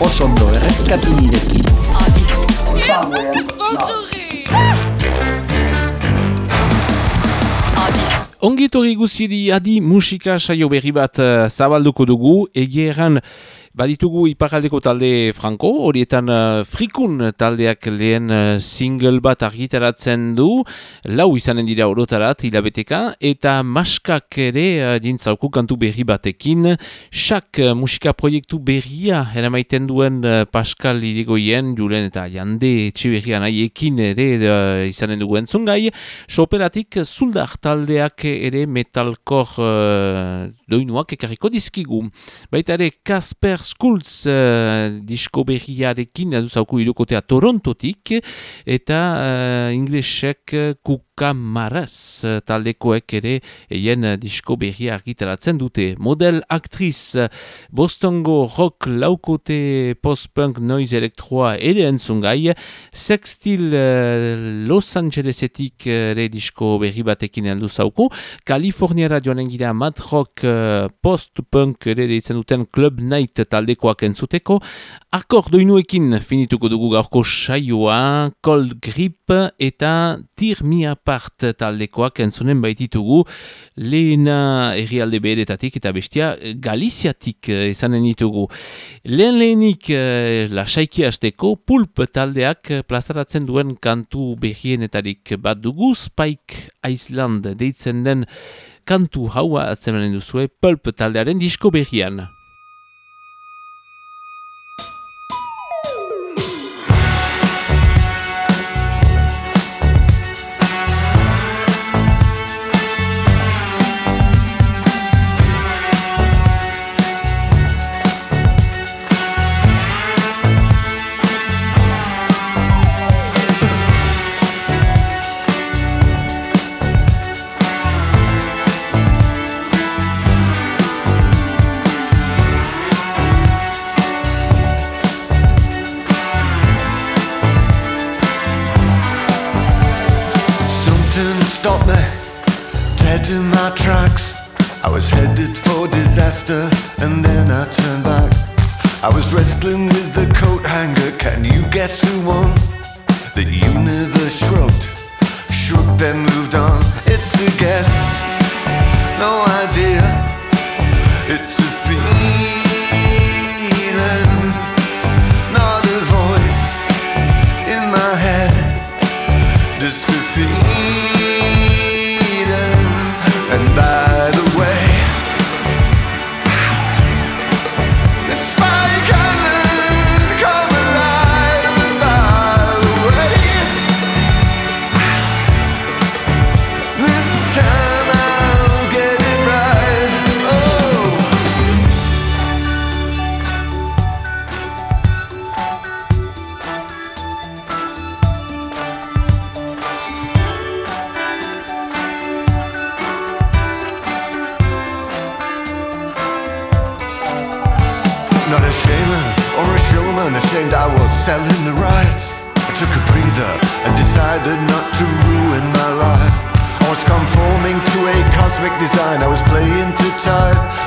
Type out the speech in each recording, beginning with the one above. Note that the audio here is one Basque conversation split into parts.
oso ondo errepikatu nirekin. Ongitori guziri adi musika saio berri bat uh, zabalduko dugu, egieran Baditugu iparaldeko talde franco, horietan uh, frikun taldeak lehen uh, single bat argitaratzen du, lau izanen dira orotarat hilabeteka, eta maskak ere uh, dintzauku kantu berri batekin, sak uh, musika proiektu berria eramaiten duen uh, Pascal Irigoyen, julen eta jande etxe nahiekin ere uh, izanen duen zungai, soperatik zuldar taldeak ere metalkor uh, doinuak ekarriko dizkigu. Baita ere Kasper Skulls uh, disko berriarekin aduzauku irukotea Torontotik eta uh, inglesek kuk Kamaraz taldekoek ere eien disko berria argitaratzen dute. Model aktriz Bostongo rock laukote post-punk noise elektroa ere entzungai. Sextil Los Angelesetik ere disko berri batekin heldu zauku. Kaliforniara joanen gira mad rock post-punk ere deitzen duten Club Night taldekoak entzuteko. Akordoinuekin finituko dugu gaurko saioa, Cold Grip eta Tir Mia part taldekoak entzunen baititugu lehena errialde beheretatik eta bestia Galiziatik eh, ditugu. Lehen lehenik eh, lasaiki hasteko pulp taldeak plazaratzen duen kantu behienetarik bat dugu Spike Island deitzen den kantu haua atzemanen duzue pulp taldearen disko behian.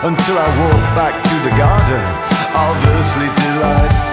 until I walk back to the garden of earthly delights.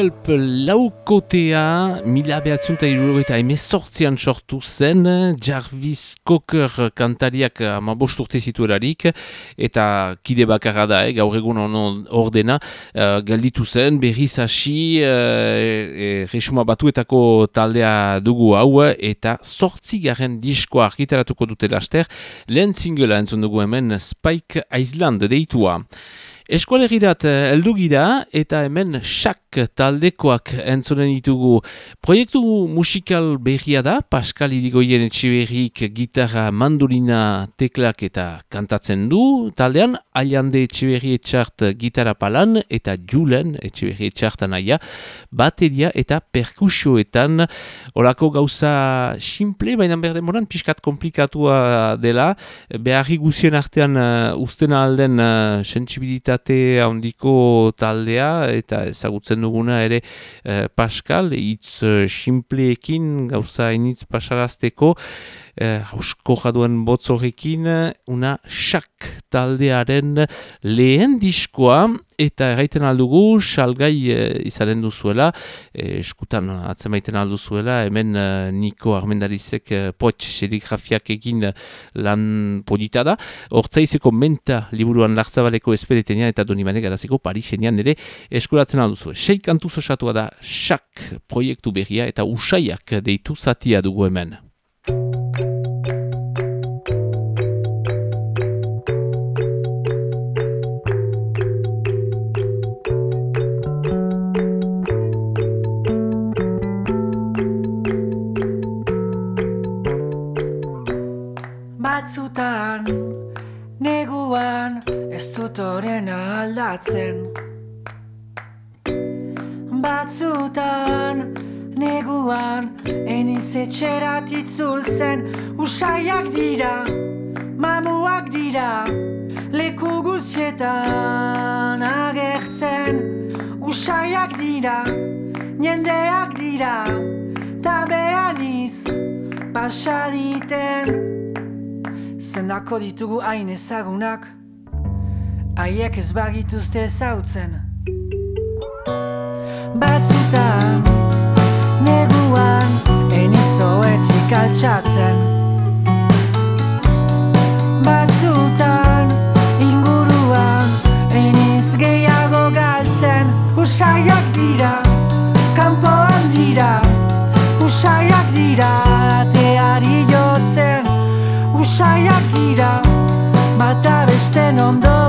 Pulp laukotea mila behatzunta irurogeita emezortzian sortu zen Jarvis Cocker kantariak amabost urte zituelarik eta kide bakarra da, eh, gaur egun ordena uh, galditu zen, berriz hasi uh, e, resuma batuetako taldea dugu hau eta sortzi garen diskoa argitaratuko dute laster, lehen zingela entzun dugu hemen Spike Island deitua. Eskualeridat eh, heldu gira eta hemen sak taldekoak entzonen ditugu. Proiektu musikal berria da, Pascal Idigoien etxiberrik gitarra mandolina teklak eta kantatzen du. Taldean, Aliande etxiberri etxart gitarra palan eta Julen etxiberri etxartan aia, bateria eta perkusioetan. Olako gauza simple, baina berde moran, piskat komplikatua dela. Beharri guzien artean uh, ustena alden uh, sensibilitate kalitate handiko taldea eta ezagutzen duguna ere eh, Pascal, hitz uh, simpleekin gauza initz pasarazteko eh, hausko jaduen botzorekin, una xak taldearen lehen diskoa, eta erraiten aldugu, salgai eh, izanen duzuela, eh, eskutan atzemaiten alduzuela, hemen eh, Niko Armendarizek eh, potx serigrafiak egin lan polita da, hortzaizeko menta liburuan larzabaleko espedetenia eta donimanek garaziko Parisenian ere eskuratzen alduzu. Seik antuz osatua da, xak proiektu berria eta usaiak deitu zatia dugu hemen. Batzutan neguan ez dut oren aldatzen. Batzutan neguan eniz etxerat itzultzen usaiak dira mamuak dira leku guzietan agertzen. Usaiak dira jendeak dira ta behan iz pasaditen Zendako ditugu hain ezagunak. Aiek ez bagituzte ezautzen. Batzutan Neguan Enizoetik altxatzen. Batzutan Inguruan Eniz gehiago galtzen. Usaiak dira Kampoan dira Usaiak dira usaiak gira Bata beste ondoan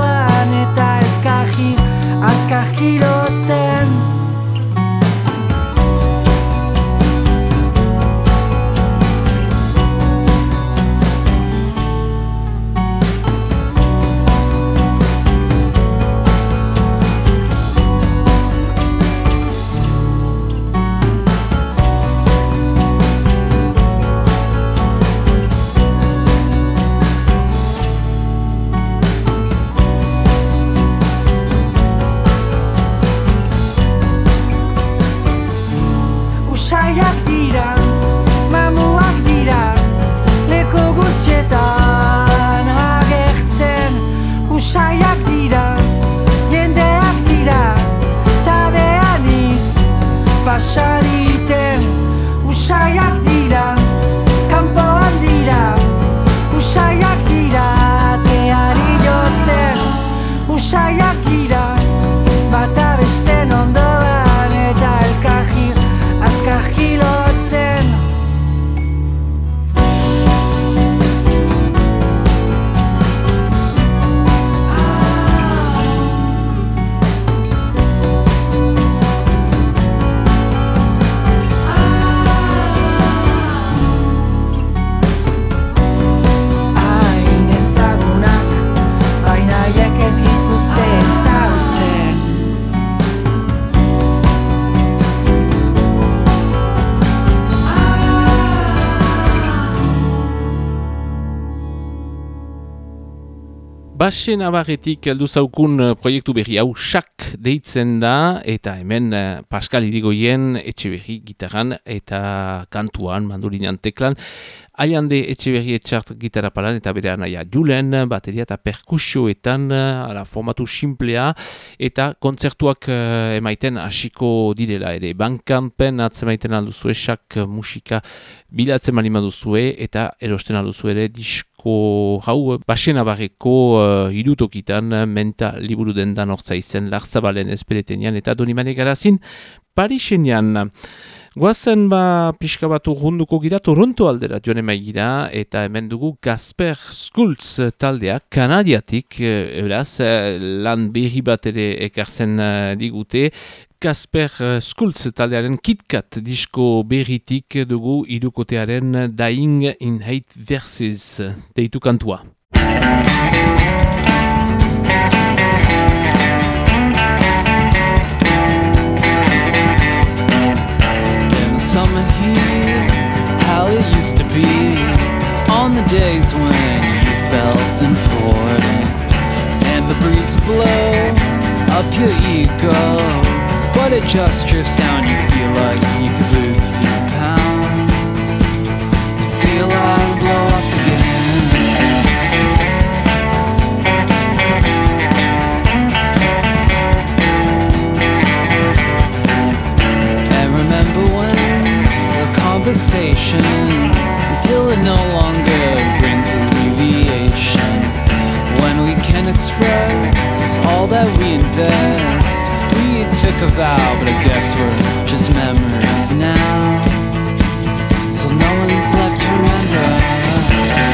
Basen abarretik heldu zaukun eh, proiektu berri hau sak deitzen da eta hemen uh, Pascal Irigoyen etxe berri gitaran eta kantuan, mandolinean teklan Aiande etxe berri etxart gitarra palan eta bere anaia Julen, bateria eta perkusioetan, ala, formatu simplea, eta kontzertuak uh, emaiten hasiko direla ere. Bankampen atzemaiten alduzu esak musika bilatzen malima duzue eta erosten alduzu ere disko hau basena barreko uh, irutokitan menta liburu dendan ortsa izen larzabalen ezperetenian eta donimane garazin Parisenian. Guazen ba pixka bat urrunduko gira Toronto aldera joan gira eta hemen dugu Gasper Skultz taldea kanadiatik eraz eh, lan berri bat ere ekartzen eh, digute Gasper Skultz taldearen KitKat disko berritik dugu irukotearen Dying in Hate Verses deitu kantua. Be on the days when you felt important, and the breeze blow up your ego, but it just drifts down. You feel like you could lose a few pounds to feel like blow up again. And remember when the conversations until it no longer brings alleviation. When we can express all that we invest, we took a vow, but I guess we're just memories now. Till no one's left to remember.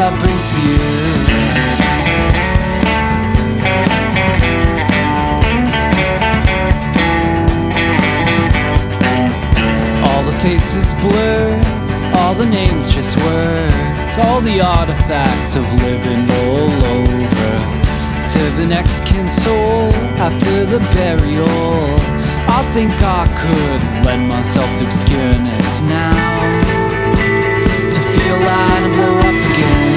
I bring to you. All the faces blur, all the names just words, all the artifacts of living all over. To the next kin soul after the burial, I think I could lend myself to obscureness now. To feel light and blow up again.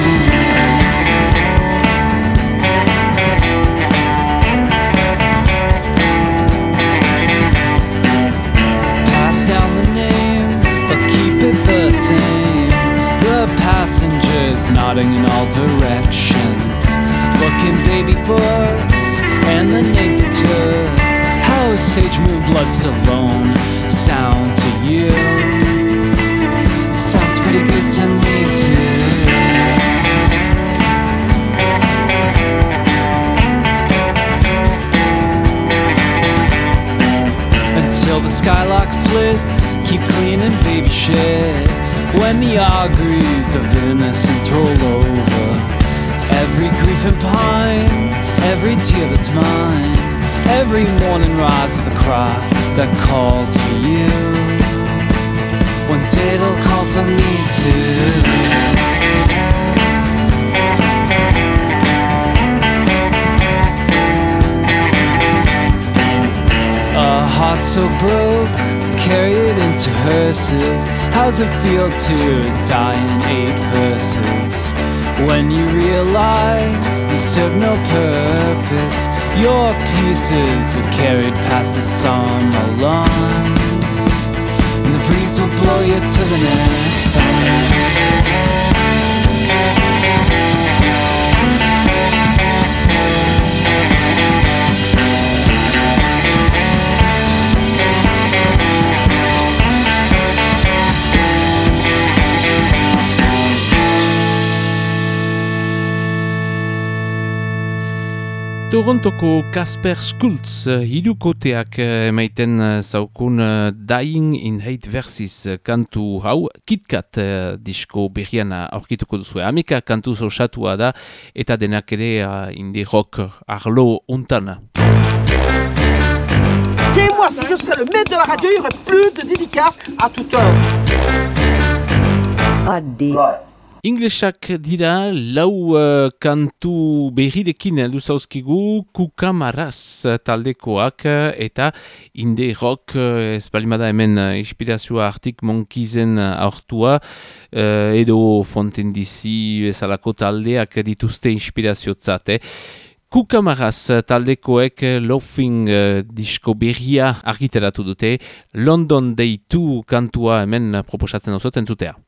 Passengers nodding in all directions, looking baby books and the names he took. How Sage Moon Bloodstone sound to you? Sounds pretty good to me too. Until the skylock flits, keep cleaning baby shit. When the auguries of that's mine, every morning rise with a cry that calls for you. One day it'll call for me too. A heart so broke, carry it into hearses. How's it feel to die in eight verses? When you realize serve no purpose, your pieces are carried past the summer lawns, and the breeze will blow you to the next Torontoko Kasper Skultz hidukoteak uh, emaiten uh, zaukun uh, Dying in Hate Versus kantu hau KitKat disko berriana aurkituko duzu. Amika kantu zosatua da eta denak ere uh, indie rock arlo untan. moi si je serais le maître de la radio, il n'y aurait plus de dédicaces à toute heure. Adi. Inglesak dira lau uh, kantu berrirekin heldu zauzkigu kukamaraz taldekoak uh, eta inde rock uh, ez balimada hemen inspirazioa artik monkizen aurtua uh, edo fonten dizi ezalako taldeak dituzte inspiraziotzat. Eh? Kukamaraz taldekoek Laughing uh, disko berria argiteratu dute London Day 2 kantua hemen proposatzen osoten zutea.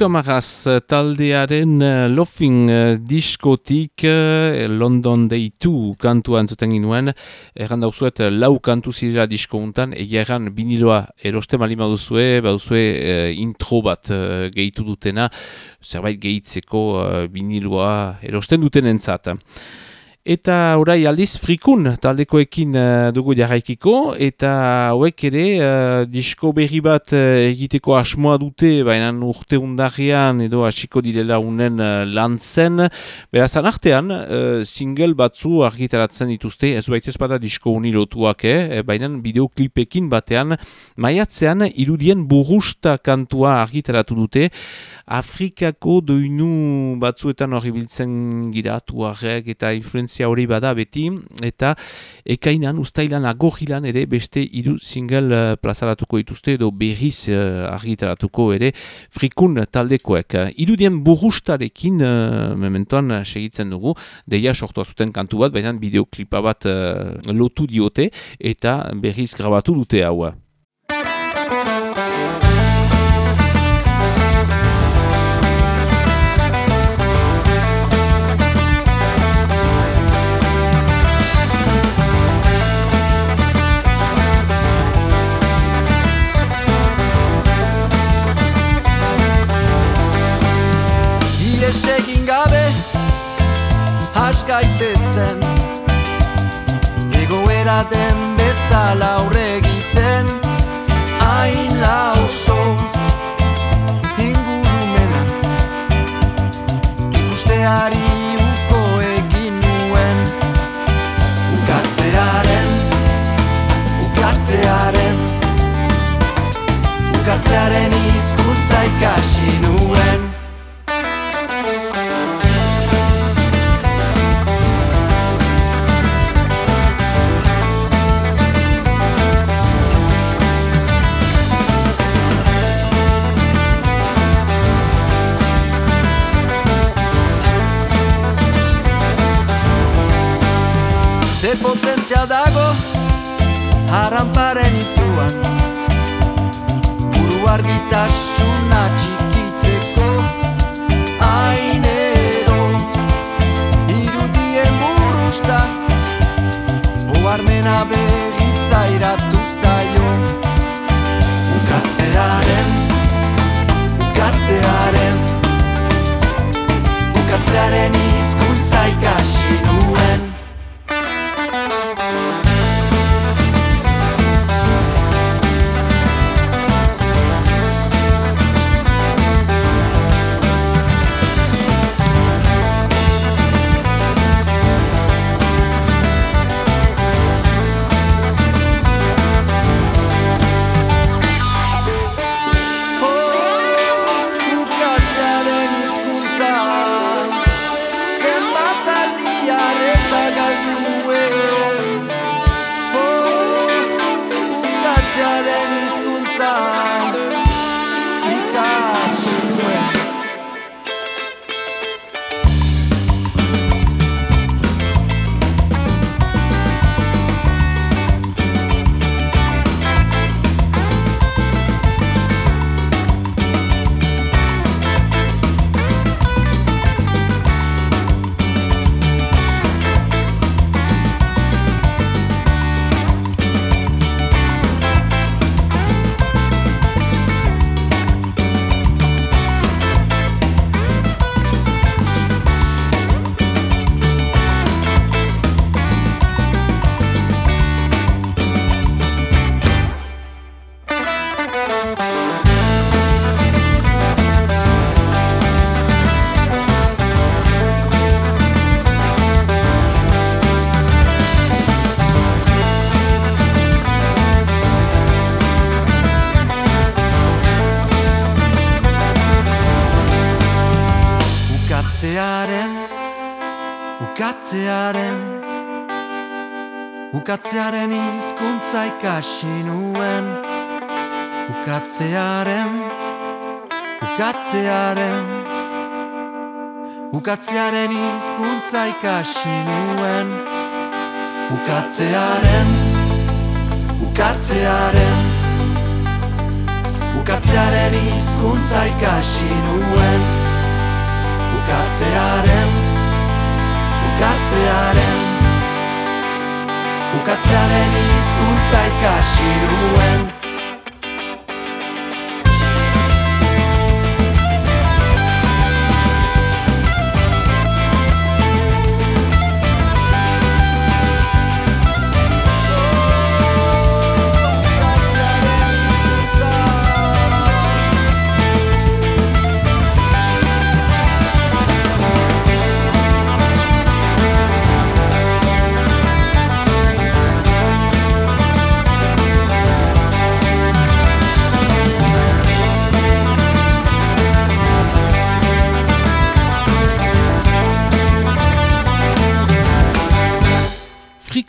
Kukamaraz taldearen uh, Laughing uh, diskotik uh, London Day 2 kantua entzuten ginuen. Erran dauzuet lau kantu zirela disko untan, egia erran biniloa eroste malima duzue, baduzue intro bat gehitu dutena, zerbait gehitzeko biniloa erosten duten entzat. Eta orai aldiz frikun taldekoekin uh, dugu jarraikiko eta hauek ere uh, disko berri bat uh, egiteko asmoa dute baina urte undarrian edo hasiko direla unen uh, lan zen. Berazan artean single batzu argitaratzen dituzte ez baitez bada disko unilotuak eh? baina bideoklipekin batean maiatzean irudien burusta kantua argitaratu dute Afrikako doinu batzuetan hori biltzen giratu eta influenza tendentzia hori bada beti, eta ekainan, ustailan, agorrilan ere beste iru single uh, plazaratuko dituzte edo berriz uh, argitaratuko ere frikun taldekoek. Irudien burustarekin uh, mementoan segitzen dugu, deia sortua zuten kantu bat, baina bideoklipa bat uh, lotu diote eta berriz grabatu dute hau. Egoera den bezala aurre egiten Hain lauso ingurumena. Ikusteari uko egin nuen Ukatzearen, ukatzearen Ukatzearen izkuntza ikasi nuen potentzia dago Haramparen izuan. Buru argitasuna ukatzearen Ukatzearen izkuntza ikasi nuen Ukatzearen Ukatzearen Ukatzearen izkuntza ikasi nuen Ukatzearen Ukatzearen Ukatzearen izkuntza ikasi nuen ukatzearen ukatzearen Ukatzearen izkuntza ikasi duen.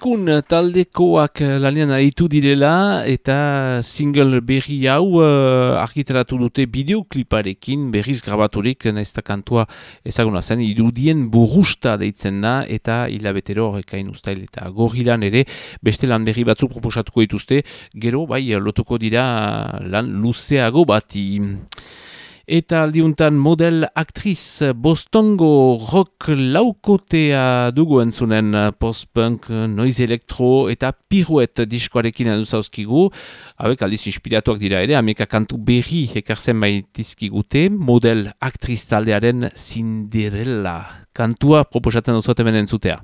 Pikun taldekoak eh, lanean aritu direla eta single berri hau uh, argitaratu dute bideokliparekin berriz grabaturik naizta kantua ezaguna zen irudien burusta deitzen da eta hilabetero horrekain ustail eta gorrilan ere beste lan berri batzu proposatuko dituzte gero bai lotuko dira lan luzeago bati. Eta aldiuntan model aktriz bostongo rock laukotea dugu entzunen post-punk, noise elektro eta piruet diskoarekin aldu zauzkigu. Habek aldiz inspiratuak dira ere, ameka kantu berri ekarzen baitizkigute model aktriz taldearen Cinderella. Kantua proposatzen duzuat hemen entzutea.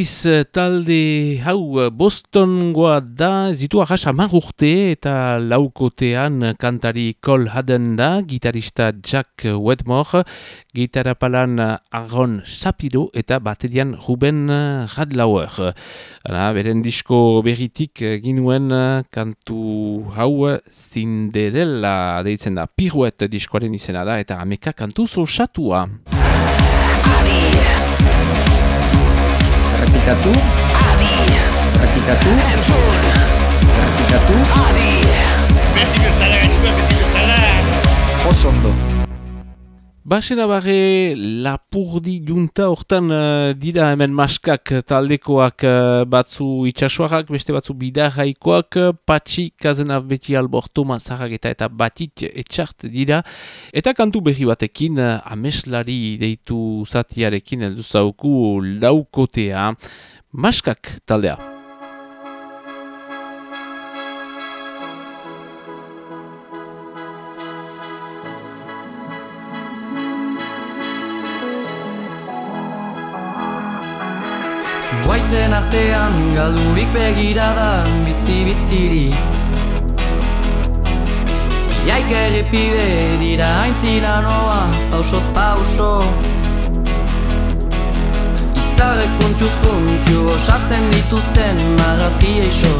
Eh, talde hau eh, Bostongoa da zitu arras amar urte eta laukotean kantari Cole Haden da, gitarista Jack Wedmore, gitarra palan Aaron Sapiro eta baterian Ruben Radlauer. Ana, beren disko berritik ginuen kantu hau Cinderella deitzen da, piruet diskoaren izena da eta ameka kantu zosatua. Errepikatu. Adi. Errepikatu. Entzun. Errepikatu. Adi. Beti bezala beti bezala. Osondo. Basena barre lapurdi junta hortan uh, dira hemen maskak taldekoak uh, batzu itxasuarak, beste batzu bidarraikoak, patxi kazenaf beti alborto mazarrak eta batit etxart dira. Eta kantu berri batekin, uh, ameslari deitu zatiarekin heldu zauku laukotea maskak taldea. Guaitzen artean galdurik begiradan bizi-biziri Iaik errepide dira haintzina noa pausoz pauso. Izarrek puntuz puntu osatzen dituzten marrazki eixo.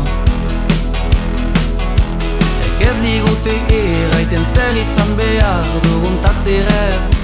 Ekez digute erraiten zer izan behar dugun tazirez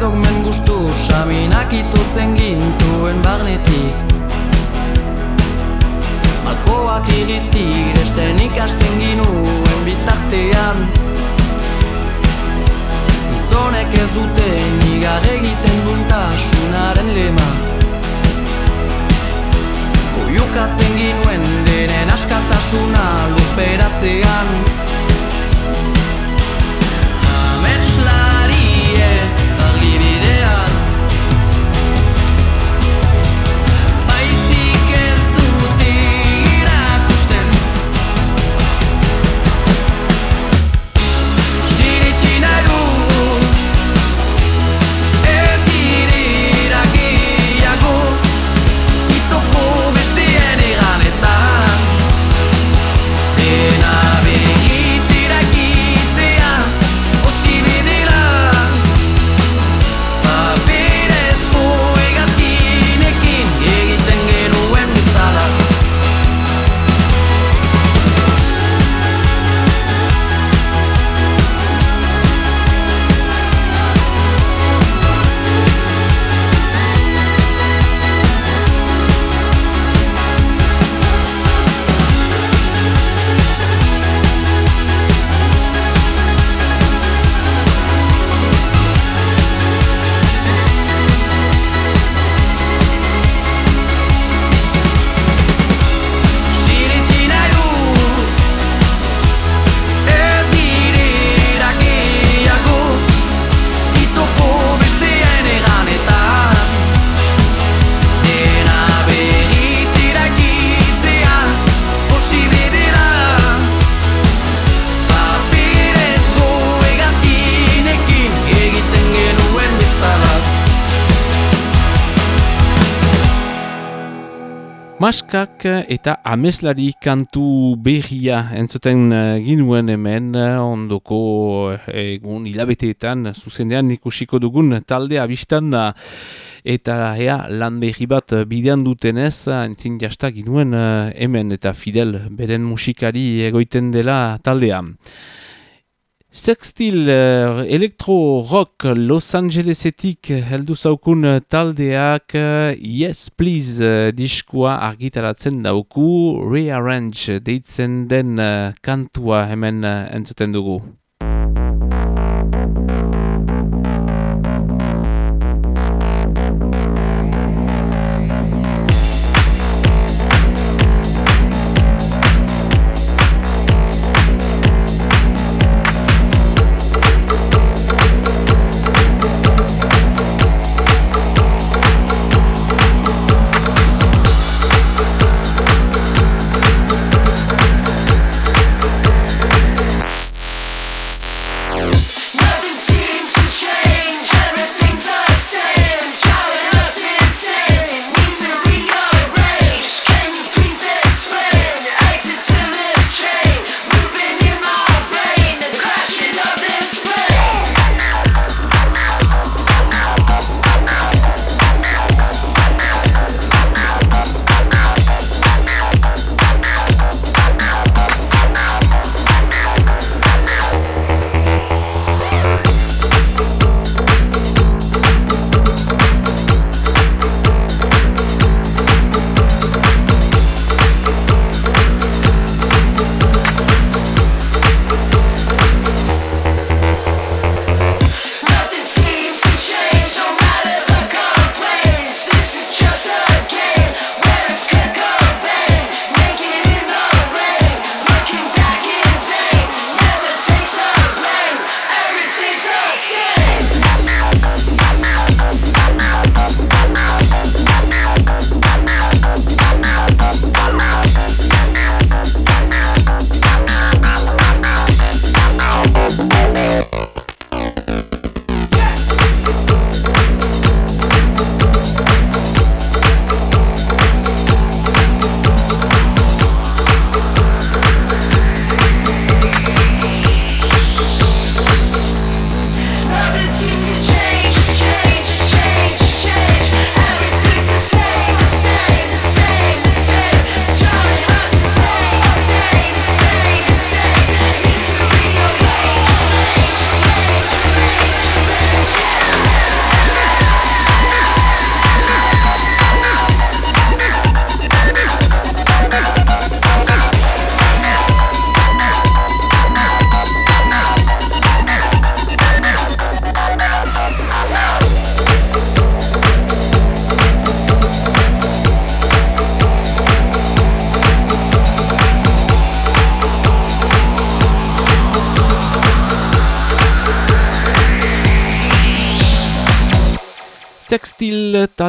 dogmen gustu Saminak itutzen gintuen barnetik. Malkoak irizir esten ikasten ginuen bitartean. Gizonek ez duten igar egiten duntasunaren lema. Uyukatzen ginuen denen askatasuna luzperatzean. Maskak eta ameslari kantu berria entzuten eh, ginuen hemen eh, ondoko eh, egun hilabeteetan zuzenean ikusiko dugun taldea biztan da eta ea lan berri bat bidean dutenez entzin jasta ginuen hemen eta Fidel beren musikari egoiten dela taldea. Sextil uh, Electro Rock Los Angelesetik heldu zaukun uh, taldeak uh, Yes Please diskua argitaratzen dauku Rearrange deitzen den kantua hemen entzuten dugu.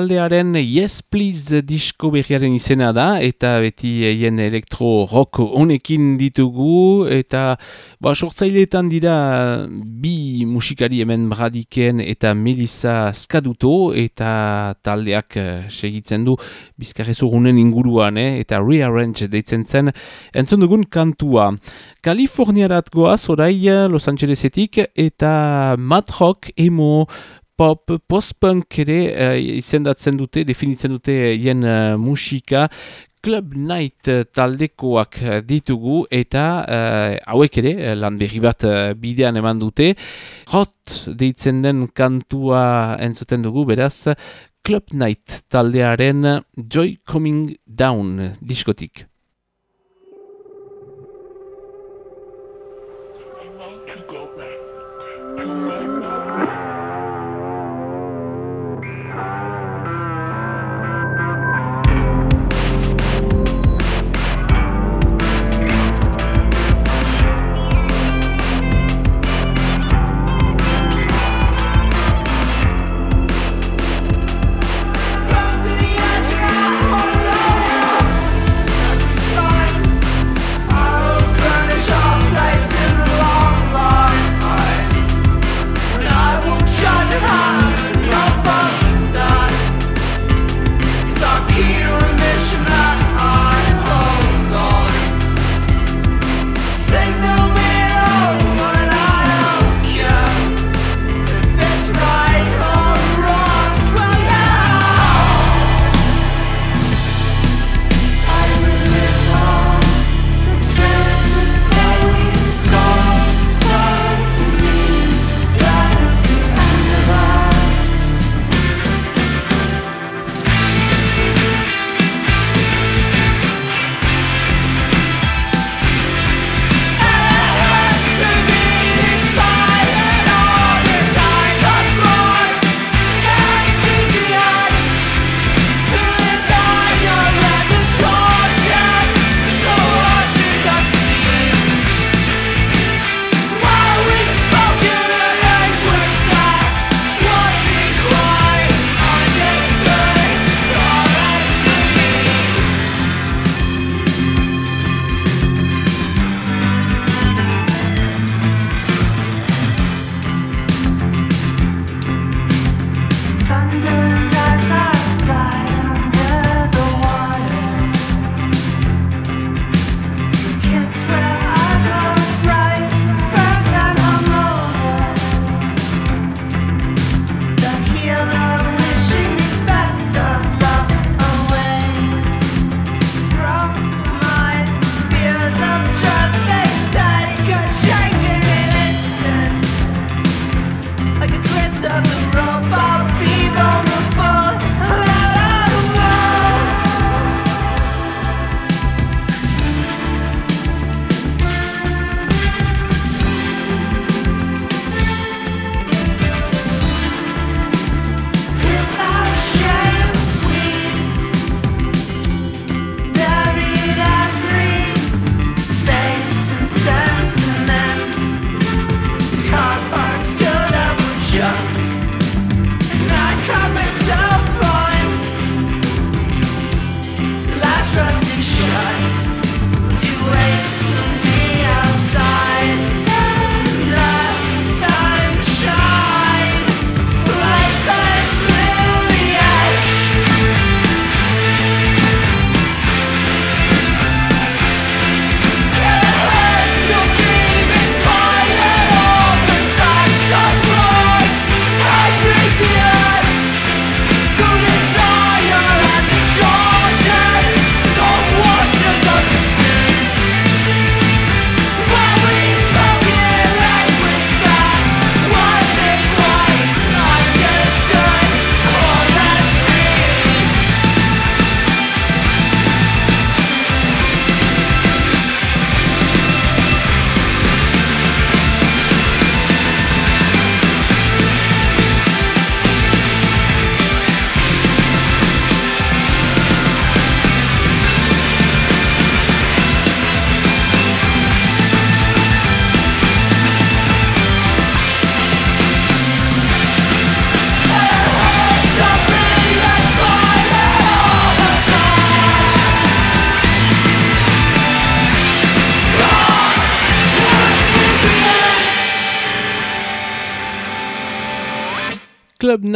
Taldearen Yes Please disko berriaren izena da eta beti hien elektro rock honekin ditugu eta ba, sortzaileetan dira bi musikari hemen bradiken eta Melissa Skaduto eta taldeak eh, segitzen du bizkarrezurunen inguruan eh, eta rearrange deitzen zen entzun dugun kantua. Kaliforniarat goaz orai Los Angelesetik eta Mad Rock emo pop, post-punk ere uh, izendatzen dute, definitzen dute hien uh, musika, Club Night taldekoak ditugu eta uh, hauek ere lan berri bat bidean eman dute. Hot deitzen den kantua entzuten dugu, beraz Club Night taldearen Joy Coming Down diskotik.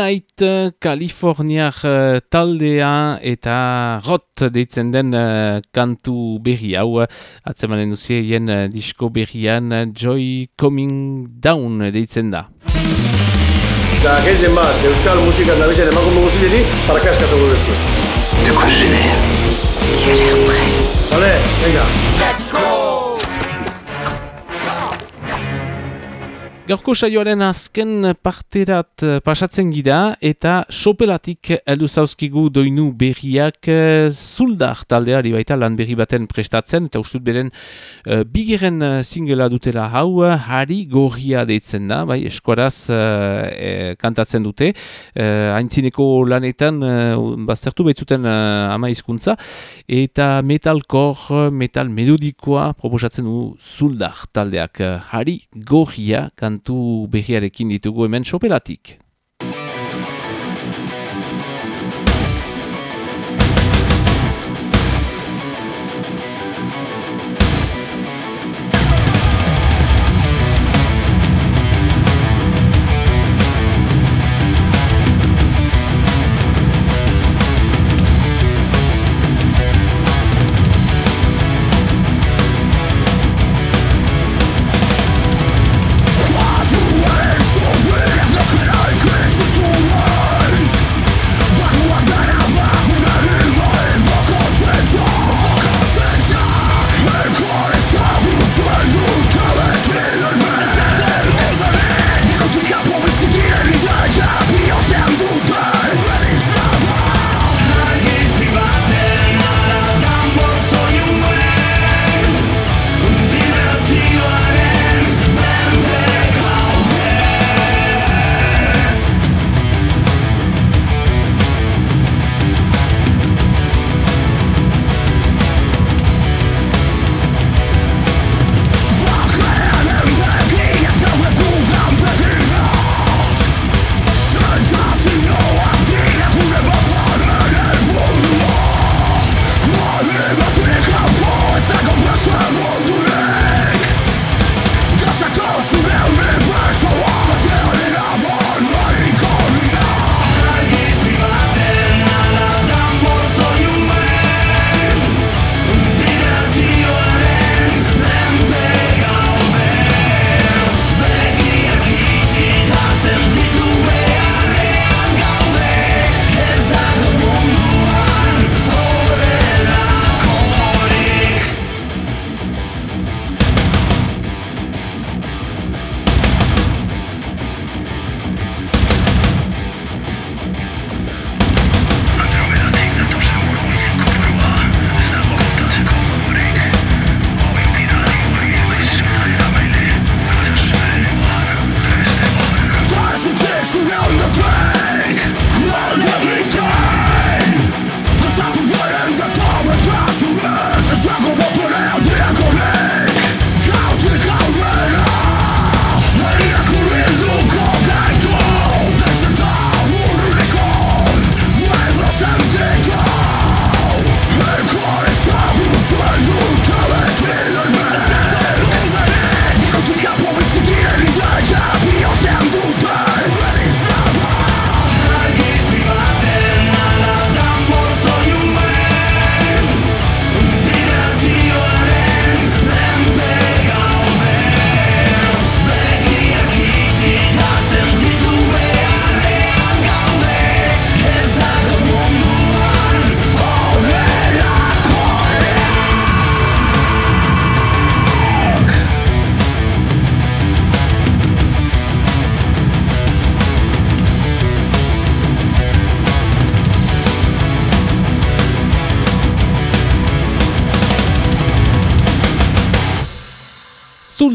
Club Night Kaliforniak uh, uh, taldea eta rot deitzen den uh, kantu berri hau atzemanen duzien uh, disko berrian Joy Coming Down deitzen da. Eta gehizen bat, euskal musikan nabizen emakume guztieri, parakaskatu gurezu. De quoi je Tu as l'air prêt. Allez, venga. Let's go! Gaurko saioaren azken parterat eh, pasatzen gira eta sopelatik heldu zauzkigu doinu berriak uh, zuldar taldeari baita lan berri baten prestatzen eta ustut beren uh, bigeren singela dutela hau hari gorria deitzen da, bai eskoraz kantatzen dute. Uh, haintzineko lanetan uh, uh, ama izkuntza eta metalkor, metal melodikoa proposatzen du zuldar taldeak hari gorria kantatzen kantu behiarekin ditugu hemen sopelatik.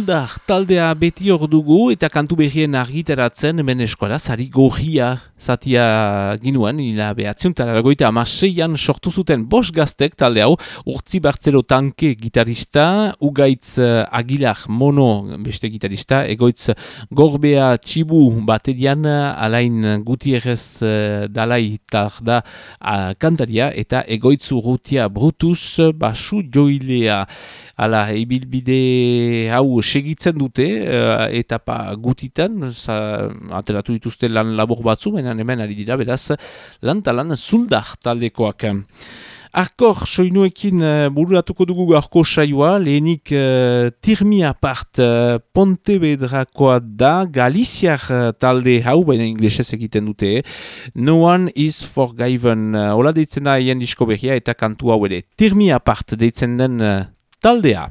Zuldar taldea beti hor dugu eta kantu behien argiteratzen hemen eskola zari gorria zatia ginuen, ila behatziuntara goita amaseian sortu zuten bos gaztek talde hau, urtzi bartzelo tanke gitarista, ugaitz uh, agilar mono beste gitarista, egoitz gorbea txibu baterian, alain gutierrez uh, dalai tarda uh, kantaria eta egoitz urrutia brutus basu joilea. Ala, ibilbide hau segitzen dute uh, etapa gutitan, za, ateratu dituzte lan labor batzu, baina hemen ari dira beraz lan talan zuldak taldekoak. Arkor soinuekin uh, bururatuko dugu garko saioa, lehenik uh, tirmi apart uh, Pontevedrakoa da, Galiziar uh, talde hau, baina inglesez egiten dute, No One is Forgiven, uh, hola deitzen da hien disko behia eta kantu hau ere, tirmi apart deitzen den uh, taldea.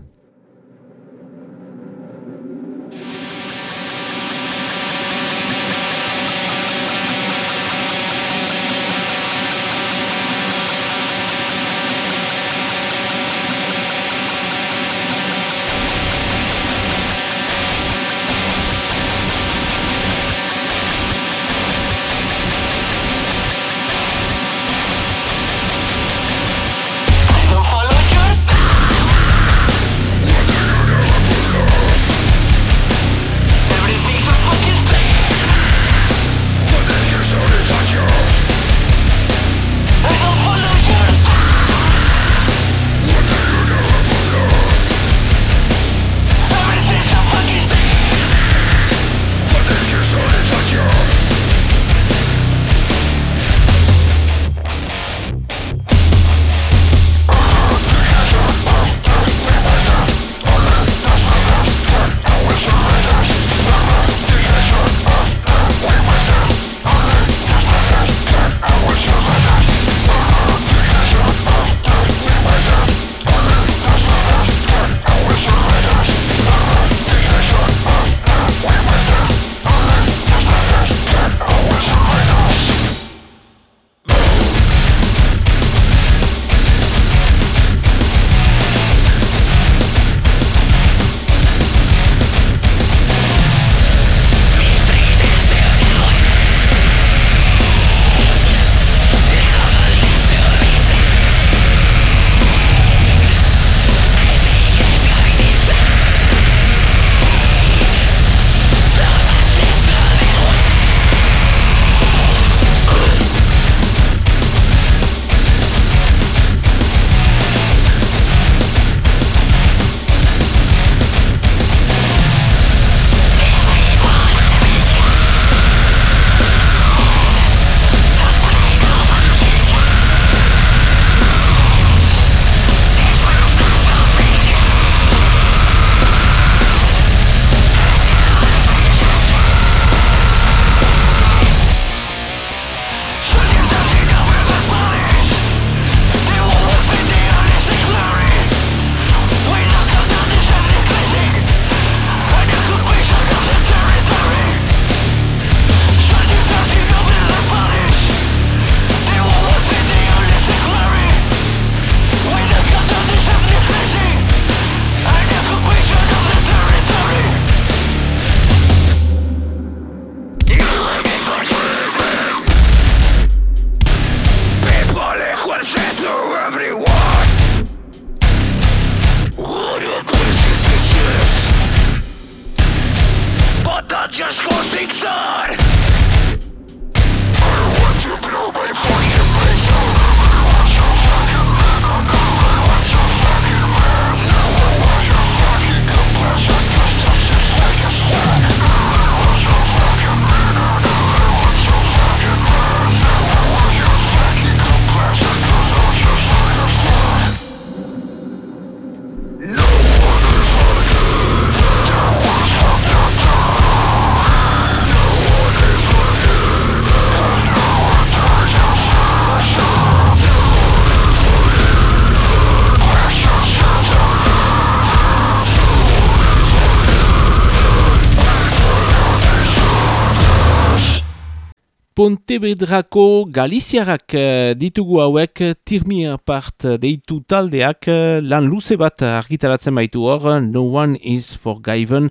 Pontevedrako Galiziarak uh, ditugu hauek tirmia part deitu taldeak uh, lan luze bat argitaratzen baitu hor, no one is forgiven,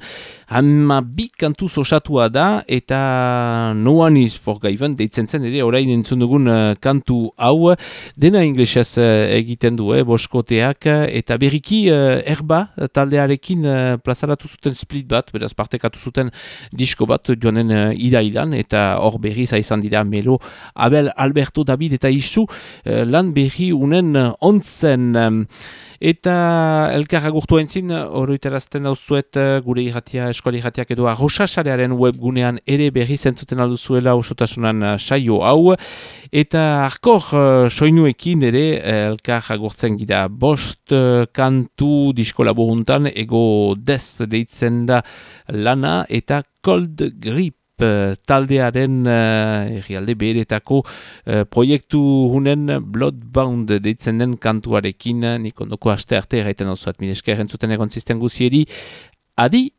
hama bi kantu sosatua da eta no one is forgiven deitzen zen ere orain entzun dugun uh, kantu hau, dena inglesez uh, egiten du, eh, boskoteak eta berriki uh, erba taldearekin plazaratu zuten split bat, beraz partekatu zuten disko bat joanen irailan eta hor berri zaizan izan dira Melo, Abel, Alberto, David eta Isu lan berri unen ontzen. Eta elkarra gurtu entzin, horretarazten dauzuet gure irratia, eskuali irratiak edo arrosasarearen webgunean ere berri zentzuten alduzuela osotasunan saio hau. Eta arkor soinuekin ere elkarra gurtzen gira bost kantu diskola buruntan ego dez deitzen da lana eta cold grip Eh, taldearen uh, errialde beretako uh, proiektu hunen Bloodbound deitzen den kantuarekin nik ondoko aste arte erraiten oso atminesker entzuten egon zisten guzieri adi!